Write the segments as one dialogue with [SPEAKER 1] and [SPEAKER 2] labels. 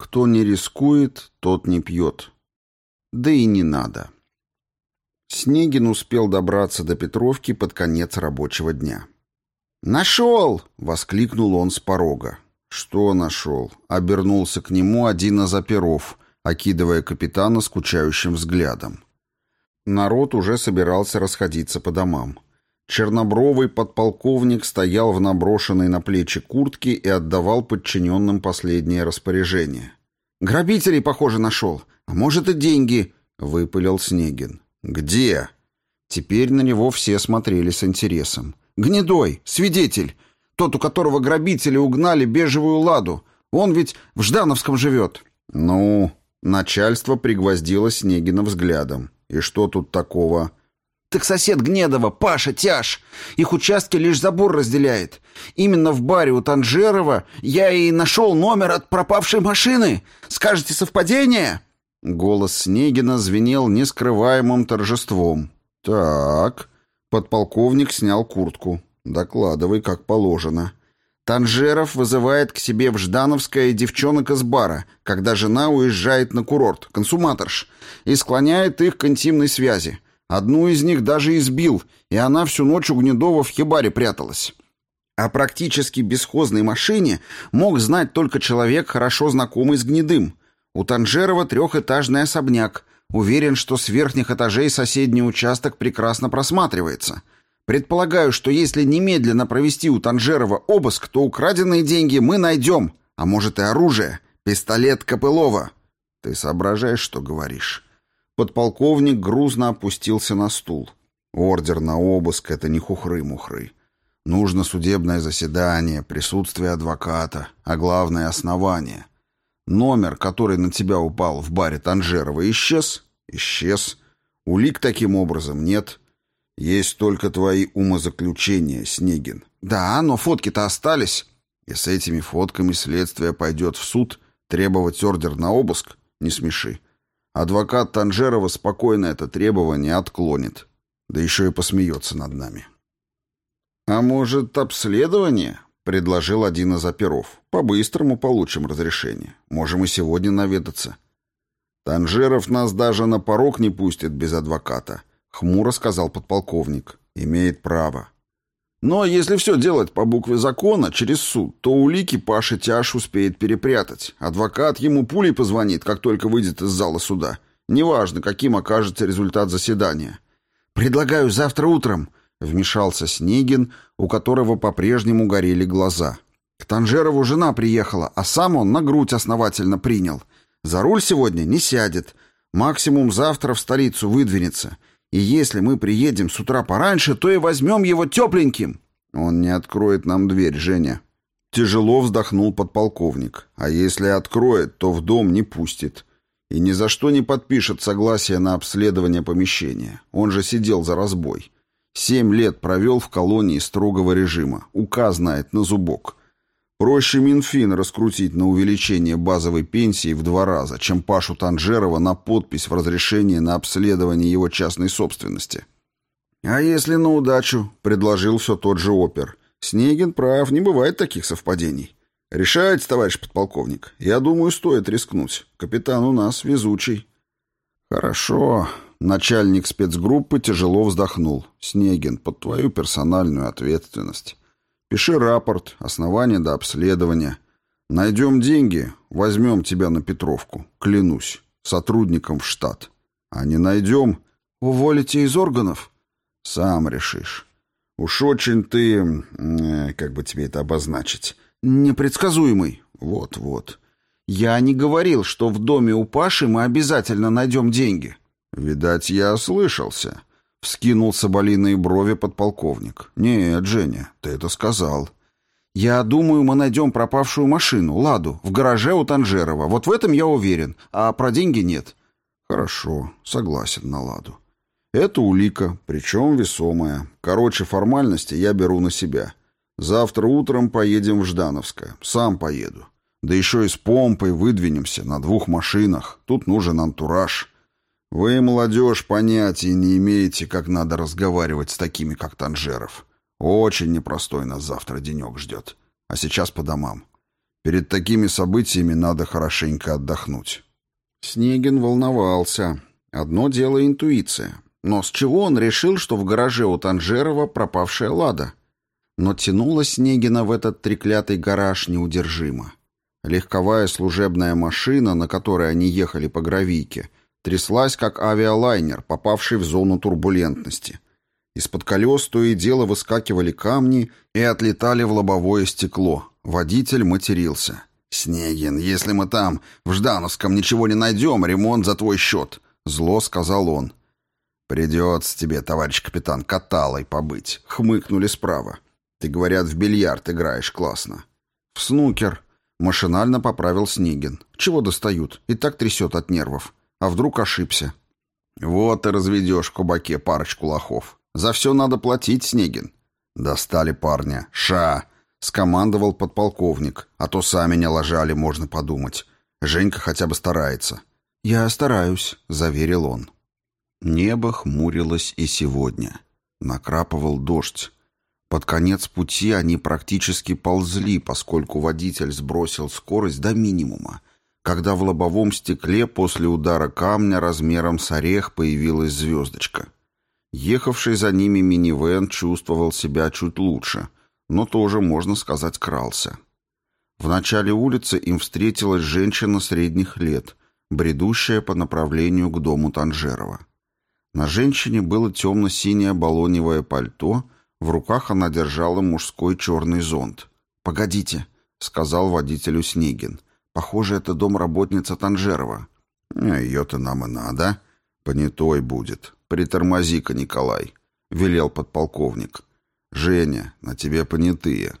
[SPEAKER 1] Кто не рискует, тот не пьет. Да и не надо. Снегин успел добраться до Петровки под конец рабочего дня. «Нашел!» — воскликнул он с порога. «Что нашел?» — обернулся к нему один из оперов, окидывая капитана скучающим взглядом. Народ уже собирался расходиться по домам. Чернобровый подполковник стоял в наброшенной на плечи куртке и отдавал подчиненным последнее распоряжение. «Грабителей, похоже, нашел. А может, и деньги», — выпалил Снегин. «Где?» Теперь на него все смотрели с интересом. «Гнедой, свидетель. Тот, у которого грабители угнали бежевую ладу. Он ведь в Ждановском живет». «Ну...» Начальство пригвоздило Снегина взглядом. «И что тут такого?»
[SPEAKER 2] «Так сосед Гнедова, Паша Тяж. Их участки лишь забор разделяет. Именно в баре у Танжерова я и нашел номер от пропавшей машины. Скажете, совпадение?»
[SPEAKER 1] Голос Снегина звенел нескрываемым торжеством. «Так...» Подполковник снял куртку. «Докладывай, как положено».
[SPEAKER 2] Танжеров вызывает к себе в Ждановское девчонок из бара, когда жена уезжает на курорт, консуматорш, и склоняет их к интимной связи. Одну из них даже избил, и она всю ночь у Гнедова в хибаре пряталась. О практически бесхозной машине мог знать только человек, хорошо знакомый с Гнедым. У Танжерова трехэтажный особняк. Уверен, что с верхних этажей соседний участок прекрасно просматривается. Предполагаю, что если немедленно провести у Танжерова обыск, то украденные деньги мы найдем. А может и оружие. Пистолет Копылова.
[SPEAKER 1] Ты соображаешь, что говоришь? Подполковник грузно опустился на стул. Ордер на обыск — это не хухры-мухры. Нужно судебное заседание, присутствие адвоката, а главное — основание. Номер, который на тебя упал в баре Танжерова, исчез? Исчез. Улик таким образом нет. Есть только твои умозаключения, Снегин.
[SPEAKER 2] Да, но фотки-то остались.
[SPEAKER 1] И с этими фотками следствие пойдет в суд требовать ордер на обыск? Не смеши. Адвокат Танжерова спокойно это требование отклонит. Да еще и посмеется над нами. А может, обследование? — предложил один из оперов. «По-быстрому получим разрешение. Можем и сегодня наведаться». «Танжеров нас даже на порог не пустит без адвоката», — хмуро сказал подполковник. «Имеет право». «Но если все делать по букве закона, через суд, то улики Паша Тяж успеет перепрятать. Адвокат ему пулей позвонит, как только выйдет из зала суда. Неважно, каким окажется результат заседания».
[SPEAKER 2] «Предлагаю завтра утром», Вмешался Снегин, у которого по-прежнему горели глаза. К Танжерову жена приехала, а сам он на грудь основательно принял. За руль сегодня не сядет. Максимум завтра в столицу выдвинется. И если мы приедем с утра пораньше, то и возьмем его тепленьким.
[SPEAKER 1] Он не откроет нам дверь, Женя. Тяжело вздохнул подполковник. А если откроет, то в дом не пустит. И ни за что не подпишет согласие на обследование помещения. Он же сидел за разбой. Семь лет провел в колонии строгого режима. Указ знает на зубок. Проще Минфин раскрутить на увеличение базовой пенсии в два раза, чем Пашу Танжерова на подпись в разрешении на обследование его частной собственности. «А если на удачу?» — предложил все тот же опер. «Снегин прав, не бывает таких совпадений. Решайте, товарищ подполковник. Я думаю, стоит рискнуть. Капитан у нас везучий». «Хорошо», Начальник спецгруппы тяжело вздохнул. «Снегин, под твою персональную ответственность. Пиши рапорт, основания до обследования. Найдем деньги, возьмем тебя на Петровку. Клянусь. Сотрудником в штат. А не найдем...
[SPEAKER 2] Уволите из органов?
[SPEAKER 1] Сам решишь. Уж очень ты... Э, как бы тебе это обозначить?
[SPEAKER 2] Непредсказуемый.
[SPEAKER 1] Вот-вот.
[SPEAKER 2] Я не говорил, что в доме у Паши мы обязательно найдем деньги.
[SPEAKER 1] «Видать, я ослышался», — вскинул соболиные брови подполковник. «Нет, Женя, ты это сказал».
[SPEAKER 2] «Я думаю, мы найдем пропавшую машину, Ладу, в гараже у Танжерова. Вот в этом я уверен, а про деньги нет».
[SPEAKER 1] «Хорошо, согласен на Ладу. Это улика, причем весомая. Короче, формальности я беру на себя. Завтра утром поедем в Ждановское. Сам поеду. Да еще и с помпой выдвинемся на двух машинах. Тут нужен антураж». Вы, молодежь, понятия не имеете, как надо разговаривать с такими, как Танжеров. Очень непростой нас завтра денек ждет. А сейчас по домам. Перед такими событиями надо хорошенько отдохнуть.
[SPEAKER 2] Снегин волновался. Одно дело интуиция. Но с чего он решил, что в гараже у Танжерова пропавшая «Лада»? Но тянула Снегина в этот треклятый гараж неудержимо. Легковая служебная машина, на которой они ехали по гравийке, тряслась, как авиалайнер, попавший в зону турбулентности. Из-под колес то и дело выскакивали камни и отлетали в лобовое стекло. Водитель матерился. «Снегин, если мы там, в Ждановском, ничего не найдем, ремонт за твой счет», — зло сказал он. «Придется тебе, товарищ капитан, каталой побыть», — хмыкнули справа. «Ты, говорят, в бильярд играешь классно». «В снукер», — машинально поправил Снегин. «Чего достают? И так трясет от нервов. А вдруг ошибся?» «Вот ты разведешь в кабаке парочку лохов. За все надо платить, Снегин». «Достали парня. Ша!» — скомандовал подполковник. «А то сами не ложали, можно подумать. Женька хотя бы старается». «Я стараюсь», — заверил он. Небо хмурилось и сегодня. Накрапывал дождь. Под конец пути они практически ползли, поскольку водитель сбросил скорость до минимума, когда в лобовом стекле после удара камня размером с орех появилась звездочка. Ехавший за ними минивэн чувствовал себя чуть лучше, но тоже, можно сказать, крался. В начале улицы им встретилась женщина средних лет, бредущая по направлению к дому Танжерова. На женщине было темно-синее балоневое пальто, в руках она держала мужской черный зонт. «Погодите», — сказал водителю Снегин. «Похоже, это дом работницы Танжерова».
[SPEAKER 1] «А ее-то нам и надо. Понятой будет. Притормози-ка, Николай», — велел подполковник. «Женя, на тебе понятые.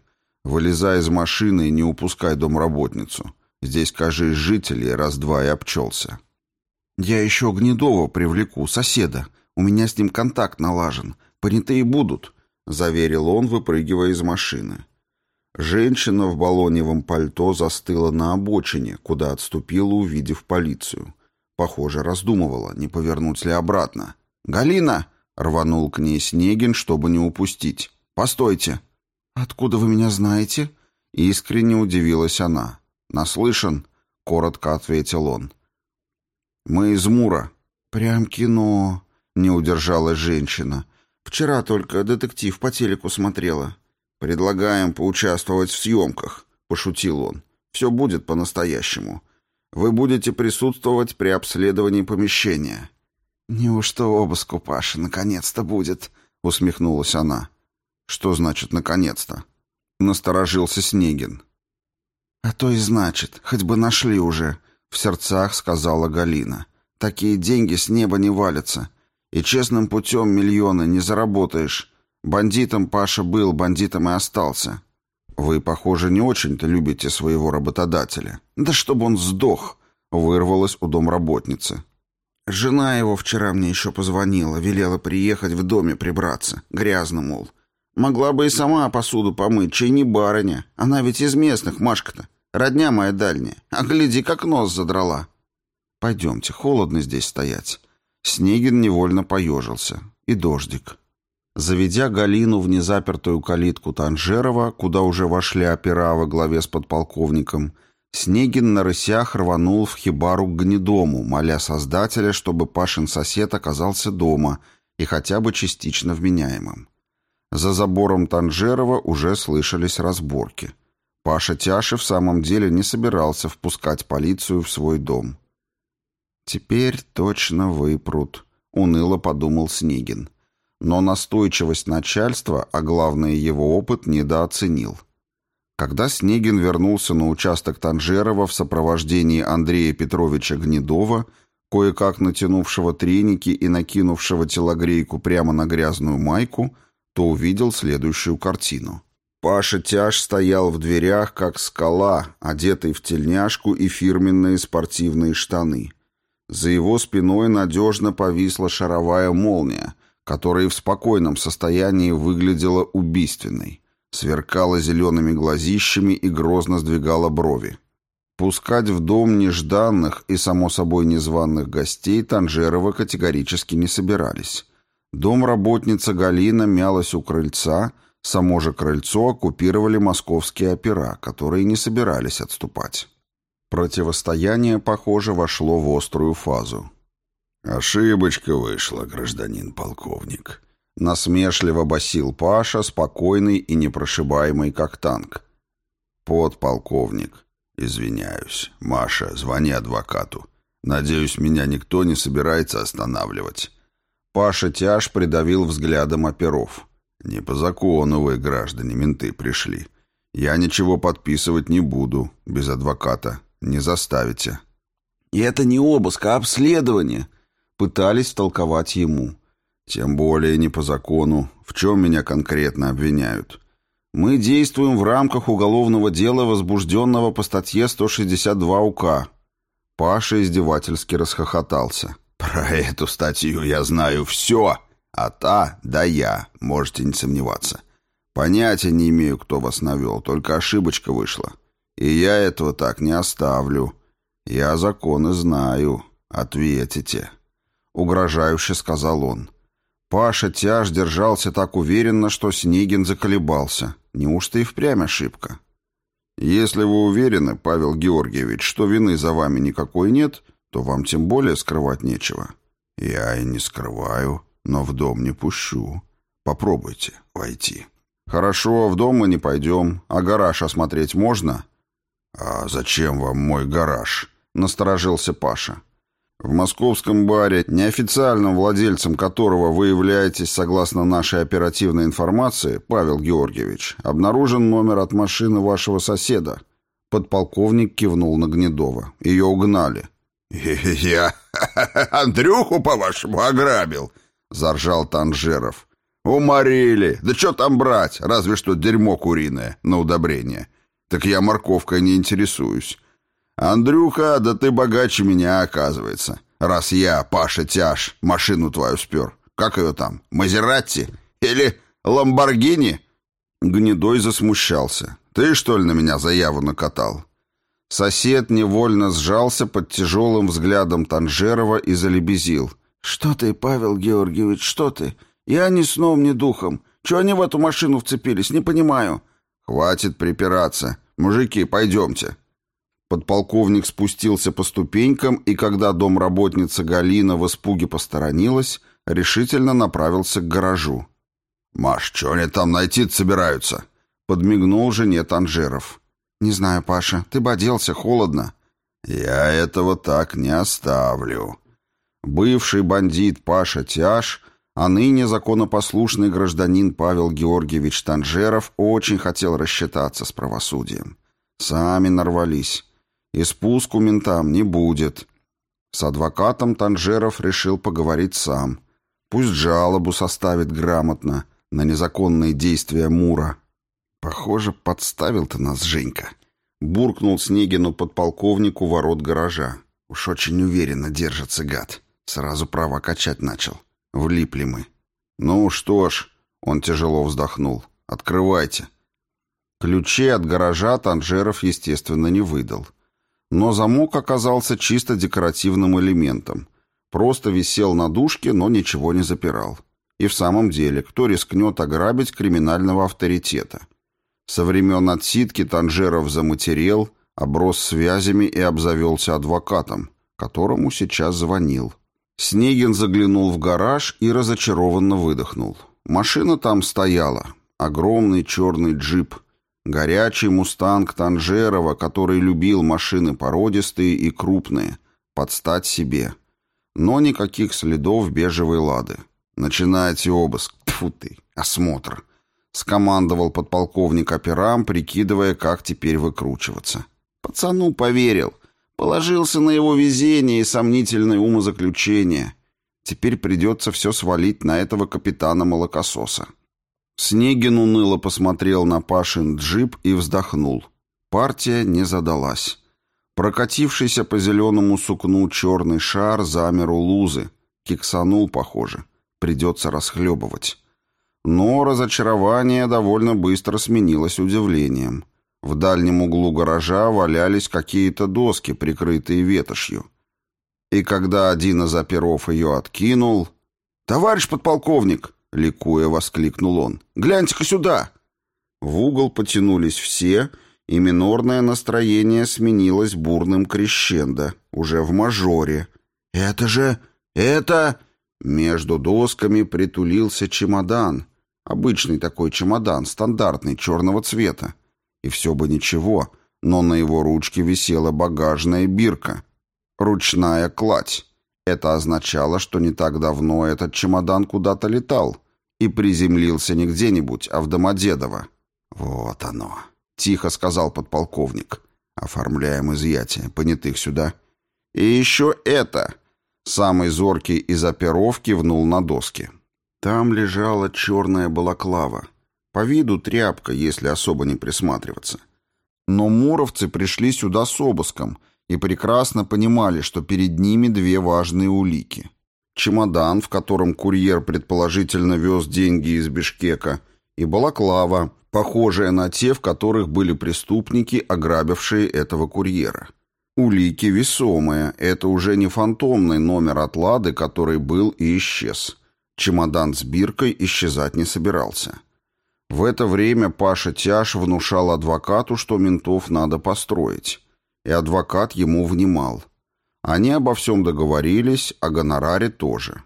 [SPEAKER 1] Вылезай из машины и не упускай домработницу. Здесь, кажись, жителей раз-два и обчелся».
[SPEAKER 2] «Я еще Гнедова привлеку, соседа. У меня с ним контакт налажен. Понятые будут», — заверил он, выпрыгивая из машины.
[SPEAKER 1] Женщина в балоневом пальто застыла на обочине, куда отступила, увидев полицию. Похоже, раздумывала, не повернуть ли обратно.
[SPEAKER 2] «Галина!» — рванул к ней Снегин, чтобы не упустить. «Постойте!» «Откуда вы меня знаете?» Искренне удивилась она. «Наслышан?» — коротко ответил он.
[SPEAKER 1] «Мы из Мура».
[SPEAKER 2] «Прям кино!» — не удержалась женщина. «Вчера только детектив по телеку смотрела».
[SPEAKER 1] «Предлагаем поучаствовать в съемках», — пошутил он. «Все будет по-настоящему. Вы будете присутствовать при обследовании помещения».
[SPEAKER 2] «Неужто обыск у Паши наконец-то будет?» — усмехнулась она.
[SPEAKER 1] «Что значит «наконец-то»?» — насторожился Снегин.
[SPEAKER 2] «А то и значит, хоть бы нашли уже», — в сердцах сказала Галина. «Такие деньги с неба не валятся. И честным путем миллионы не заработаешь. Бандитом Паша был, бандитом и остался».
[SPEAKER 1] «Вы, похоже, не очень-то любите своего работодателя».
[SPEAKER 2] «Да чтобы он сдох», — вырвалась у домработницы. Жена его вчера мне еще позвонила, велела приехать в доме прибраться. Грязно, мол. Могла бы и сама посуду помыть, чей не барыня. Она ведь из местных, Машка-то. Родня моя дальняя. А гляди, как нос задрала. Пойдемте, холодно здесь стоять. Снегин невольно поежился. И дождик. Заведя Галину в незапертую калитку Танжерова, куда уже вошли опера во главе с подполковником, Снегин на рысях рванул в хибару к гнедому, моля Создателя, чтобы Пашин сосед оказался дома и хотя бы частично вменяемым. За забором Танжерова уже слышались разборки. Паша Тяши в самом деле не собирался впускать полицию в свой дом. «Теперь точно выпрут», — уныло подумал Снегин. Но настойчивость начальства, а главное его опыт, недооценил. Когда Снегин вернулся на участок Танжерова в сопровождении Андрея Петровича Гнедова, кое-как натянувшего треники и накинувшего телогрейку прямо на грязную майку, то увидел следующую картину. Паша Тяж стоял в дверях, как скала, одетый в тельняшку и фирменные спортивные штаны. За его спиной надежно повисла шаровая молния, которая в спокойном состоянии выглядела убийственной, сверкала зелеными глазищами и грозно сдвигала брови. Пускать в дом нежданных и, само собой, незваных гостей Танжерова категорически не собирались. Домработница Галина мялась у крыльца,
[SPEAKER 1] Само же крыльцо оккупировали московские опера, которые не собирались отступать. Противостояние, похоже, вошло в острую фазу.
[SPEAKER 2] «Ошибочка вышла, гражданин полковник», —
[SPEAKER 1] насмешливо басил Паша, спокойный и непрошибаемый, как танк.
[SPEAKER 2] «Подполковник, извиняюсь. Маша, звони адвокату. Надеюсь, меня никто не собирается останавливать».
[SPEAKER 1] Паша тяж придавил взглядом оперов.
[SPEAKER 2] «Не по закону вы, граждане, менты, пришли. Я ничего подписывать не буду, без адвоката. Не заставите».
[SPEAKER 1] «И это не обыск, а обследование», — пытались толковать ему.
[SPEAKER 2] «Тем более не по закону. В чем меня конкретно обвиняют?»
[SPEAKER 1] «Мы действуем в рамках уголовного дела, возбужденного по статье 162 УК». Паша издевательски расхохотался.
[SPEAKER 2] «Про эту статью я знаю все, а та, да я, можете не сомневаться. Понятия не имею, кто вас навел, только ошибочка вышла. И я этого так не оставлю. Я законы знаю. Ответите».
[SPEAKER 1] Угрожающе сказал он. Паша тяж держался так уверенно, что Снегин заколебался. Неужто и впрямь ошибка?
[SPEAKER 2] «Если вы уверены, Павел Георгиевич, что вины за вами никакой нет, то вам тем более скрывать нечего. Я и не скрываю, но в дом не пущу. Попробуйте войти.
[SPEAKER 1] Хорошо, в дом мы не пойдем. А гараж осмотреть можно?
[SPEAKER 2] А зачем вам мой гараж?
[SPEAKER 1] Насторожился Паша.
[SPEAKER 2] В московском баре, неофициальным владельцем которого вы являетесь согласно нашей оперативной информации, Павел Георгиевич, обнаружен номер от машины вашего соседа.
[SPEAKER 1] Подполковник кивнул на Гнедова. Ее угнали.
[SPEAKER 2] «Я Андрюху, по-вашему, ограбил?» — заржал Танжеров. «Уморили! Да что там брать? Разве что дерьмо куриное на удобрение. Так я морковкой не интересуюсь. Андрюха, да ты богаче меня, оказывается. Раз я, Паша Тяж, машину твою спер. Как ее там? Мазератти? Или Ламборгини?»
[SPEAKER 1] Гнедой засмущался. «Ты, что ли, на меня заяву накатал?» Сосед невольно сжался под тяжелым взглядом Танжерова и залебезил. «Что ты, Павел Георгиевич, что ты? Я ни сном, ни духом. Чего они в эту машину вцепились, не понимаю».
[SPEAKER 2] «Хватит припираться. Мужики, пойдемте».
[SPEAKER 1] Подполковник спустился по ступенькам, и когда домработница Галина в испуге посторонилась, решительно направился к гаражу.
[SPEAKER 2] «Маш, что они там найти собираются?»
[SPEAKER 1] Подмигнул жене Танжеров. «Не знаю, Паша, ты бы оделся, холодно».
[SPEAKER 2] «Я этого так не оставлю».
[SPEAKER 1] Бывший бандит Паша Тяж, а ныне законопослушный гражданин Павел Георгиевич Танжеров очень хотел рассчитаться с правосудием. Сами нарвались. И спуску ментам не будет. С адвокатом Танжеров решил поговорить сам. Пусть жалобу составит грамотно на незаконные действия Мура. «Похоже, подставил ты нас, Женька», — буркнул Снегину подполковнику ворот гаража. «Уж очень уверенно держится гад. Сразу право качать начал. Влипли мы». «Ну что ж», — он тяжело вздохнул, — «открывайте». Ключи от гаража Танжеров, естественно, не выдал. Но замок оказался чисто декоративным элементом. Просто висел на дужке, но ничего не запирал. И в самом деле, кто рискнет ограбить криминального авторитета? Со времен отсидки Танжеров заматерел, оброс связями и обзавелся адвокатом, которому сейчас звонил. Снегин заглянул в гараж и разочарованно выдохнул. Машина там стояла. Огромный черный джип. Горячий мустанг Танжерова, который любил машины породистые и крупные. Под стать себе. Но никаких следов бежевой лады. Начинайте обыск. Тьфу ты, осмотр. — скомандовал подполковник операм, прикидывая, как теперь выкручиваться. Пацану поверил. Положился на его везение и сомнительное умозаключение. Теперь придется все свалить на этого капитана-молокососа. Снегин уныло посмотрел на Пашин джип и вздохнул. Партия не задалась. Прокатившийся по зеленому сукну черный шар замер у лузы. Киксанул, похоже. Придется расхлебывать. Но разочарование довольно быстро сменилось удивлением. В дальнем углу гаража валялись какие-то доски, прикрытые ветошью. И когда один из оперов ее откинул... «Товарищ подполковник!» — ликуя воскликнул он. «Гляньте-ка сюда!» В угол потянулись все, и минорное настроение сменилось бурным крещендо, уже в мажоре. «Это же... это...» Между досками притулился чемодан. Обычный такой чемодан, стандартный, черного цвета. И все бы ничего, но на его ручке висела багажная бирка. Ручная кладь. Это означало, что не так давно этот чемодан куда-то летал и приземлился не где-нибудь, а в Домодедово. «Вот оно», — тихо сказал подполковник. «Оформляем изъятие. Понятых сюда». «И еще это!» Самый зоркий из оперов кивнул на доски. Там лежала черная балаклава. По виду тряпка, если особо не присматриваться. Но муровцы пришли сюда с обыском и прекрасно понимали, что перед ними две важные улики. Чемодан, в котором курьер предположительно вез деньги из Бишкека, и балаклава, похожая на те, в которых были преступники, ограбившие этого курьера. Улики весомые, это уже не фантомный номер отлады, который был и исчез. Чемодан с биркой исчезать не собирался. В это время Паша Тяж внушал адвокату, что ментов надо построить. И адвокат ему внимал. Они обо всем договорились, о гонораре тоже.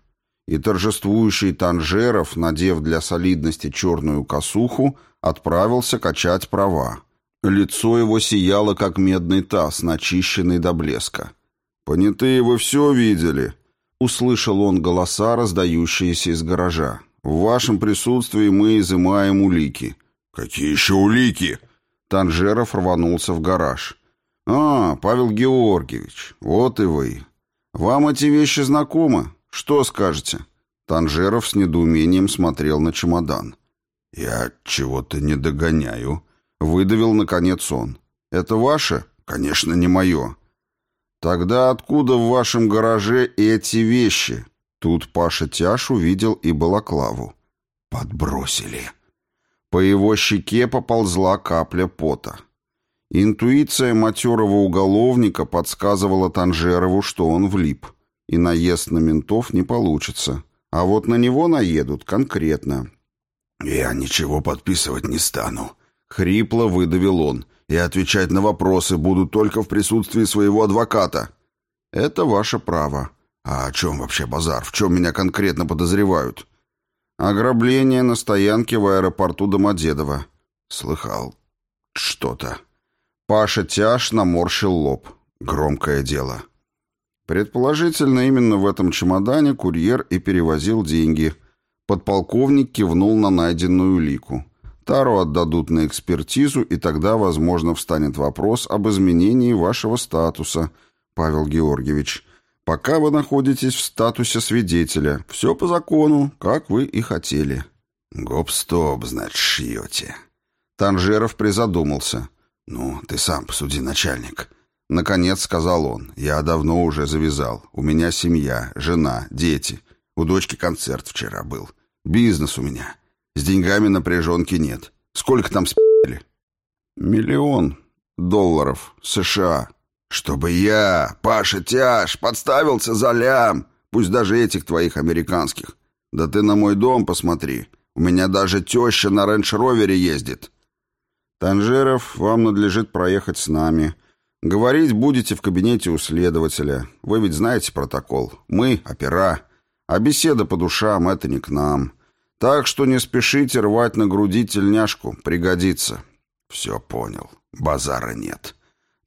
[SPEAKER 1] И торжествующий Танжеров, надев для солидности черную косуху, отправился качать права. Лицо его сияло, как медный таз, начищенный до блеска. «Понятые вы все видели?» Услышал он голоса, раздающиеся из гаража. «В вашем присутствии мы изымаем улики».
[SPEAKER 2] «Какие еще улики?»
[SPEAKER 1] Танжеров рванулся в гараж. «А, Павел Георгиевич, вот и вы. Вам эти вещи знакомы? Что скажете?» Танжеров с недоумением смотрел на чемодан.
[SPEAKER 2] «Я чего-то не догоняю»,
[SPEAKER 1] Выдавил, наконец, он. «Это ваше?»
[SPEAKER 2] «Конечно, не мое».
[SPEAKER 1] «Тогда откуда в вашем гараже эти вещи?» Тут Паша Тяж увидел и балаклаву.
[SPEAKER 2] «Подбросили».
[SPEAKER 1] По его щеке поползла капля пота. Интуиция матерого уголовника подсказывала Танжерову, что он влип. И наезд на ментов не получится. А вот на него наедут конкретно.
[SPEAKER 2] «Я ничего подписывать не стану»,
[SPEAKER 1] Хрипло выдавил он. «И отвечать на вопросы буду только в присутствии своего адвоката». «Это ваше право». «А о чем вообще базар? В чем меня конкретно подозревают?» «Ограбление на стоянке в аэропорту Домодедово». «Слыхал. Что-то». Паша Тяж наморщил лоб. Громкое дело. Предположительно, именно в этом чемодане курьер и перевозил деньги. Подполковник кивнул на найденную лику. Тару отдадут на экспертизу, и тогда, возможно, встанет вопрос об изменении вашего статуса, Павел Георгиевич. Пока вы находитесь в статусе свидетеля. Все по закону, как вы и хотели».
[SPEAKER 2] «Гоп-стоп, значит, шьете».
[SPEAKER 1] Танжеров призадумался.
[SPEAKER 2] «Ну, ты сам посуди, начальник».
[SPEAKER 1] Наконец сказал он. «Я давно уже завязал. У меня семья, жена, дети. У дочки концерт вчера был. Бизнес у меня. С деньгами напряженки нет. Сколько там спили? Миллион долларов США. Чтобы я, Паша Тяж, подставился за лям, пусть даже этих твоих американских. Да ты на мой дом посмотри. У меня даже теща на рейндж-ровере ездит. Танжеров, вам надлежит проехать с нами. Говорить будете в кабинете у следователя. Вы ведь знаете протокол. Мы — опера. А беседа по душам — это не к нам. Так что не спешите рвать на груди тельняшку, пригодится.
[SPEAKER 2] Все понял. Базара нет.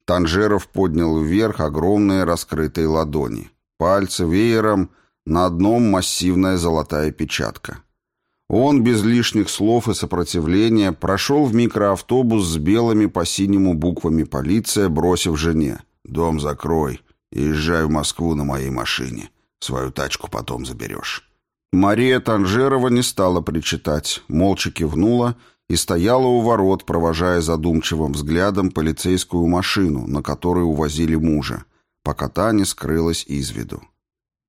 [SPEAKER 1] Танжеров поднял вверх огромные раскрытые ладони. Пальцы веером, на одном массивная золотая печатка. Он без лишних слов и сопротивления прошел в микроавтобус с белыми по синему буквами полиция, бросив жене. «Дом закрой и езжай в Москву на моей машине. Свою тачку потом заберешь». Мария Танжерова не стала причитать, молча кивнула и стояла у ворот, провожая задумчивым взглядом полицейскую машину, на которой увозили мужа, пока та не скрылась из виду.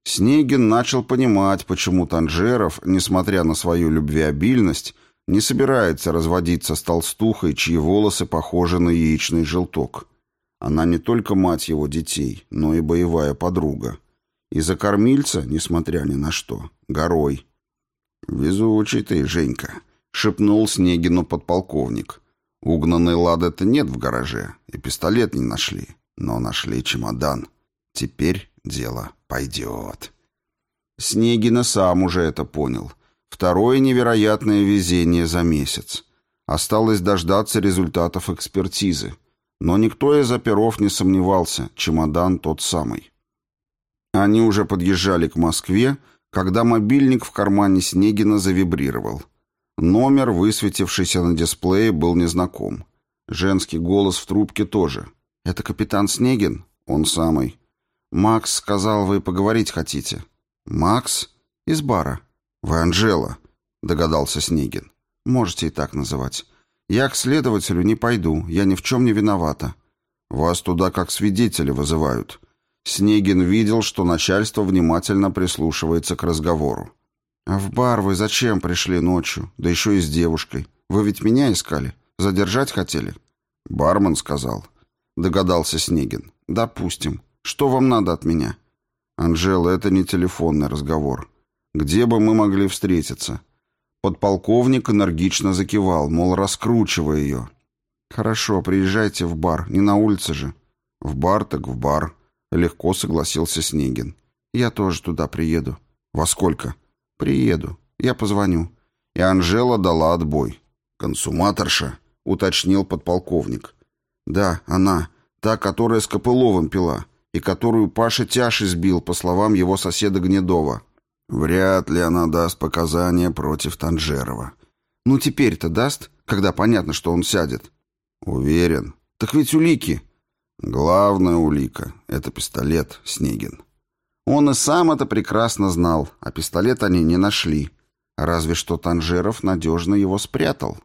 [SPEAKER 1] Снегин начал понимать, почему Танжеров, несмотря на свою любвеобильность, не собирается разводиться с толстухой, чьи волосы похожи на яичный желток. Она не только мать его детей, но и боевая подруга. И за кормильца, несмотря ни на что, горой. «Везучий ты, Женька», — шепнул Снегину подполковник. «Угнанной лады-то нет в гараже, и пистолет не нашли, но нашли чемодан. Теперь дело пойдет». Снегина сам уже это понял. Второе невероятное везение за месяц. Осталось дождаться результатов экспертизы. Но никто из оперов не сомневался, чемодан тот самый. Они уже подъезжали к Москве, когда мобильник в кармане Снегина завибрировал. Номер, высветившийся на дисплее, был незнаком. Женский голос в трубке тоже. «Это капитан Снегин?» «Он самый». «Макс сказал, вы поговорить хотите». «Макс?» «Из бара». «Вы Анжела», — догадался Снегин. «Можете и так называть. Я к следователю не пойду, я ни в чем не виновата». «Вас туда как свидетеля вызывают». Снегин видел, что начальство внимательно прислушивается к разговору. «А в бар вы зачем пришли ночью? Да еще и с девушкой. Вы ведь меня искали? Задержать хотели?» «Бармен сказал». Догадался Снегин. «Допустим. Что вам надо от меня?» «Анжела, это не телефонный разговор. Где бы мы могли встретиться?» Подполковник энергично закивал, мол, раскручивая ее. «Хорошо, приезжайте в бар, не на улице же». «В бар так в бар», Легко согласился Снегин. Я тоже туда приеду. Во сколько? Приеду. Я позвоню. И Анжела дала отбой. Консуматорша, уточнил подполковник. Да, она, та, которая с Копыловым пила, и которую Паша Тяж избил, по словам его соседа Гнедова. Вряд ли она даст показания против Танжерова. Ну теперь-то даст, когда понятно, что он сядет. Уверен. Так ведь улики. Главная улика — это пистолет, Снегин. Он и сам это прекрасно знал, а пистолет они не нашли. Разве что Танжеров надежно его спрятал.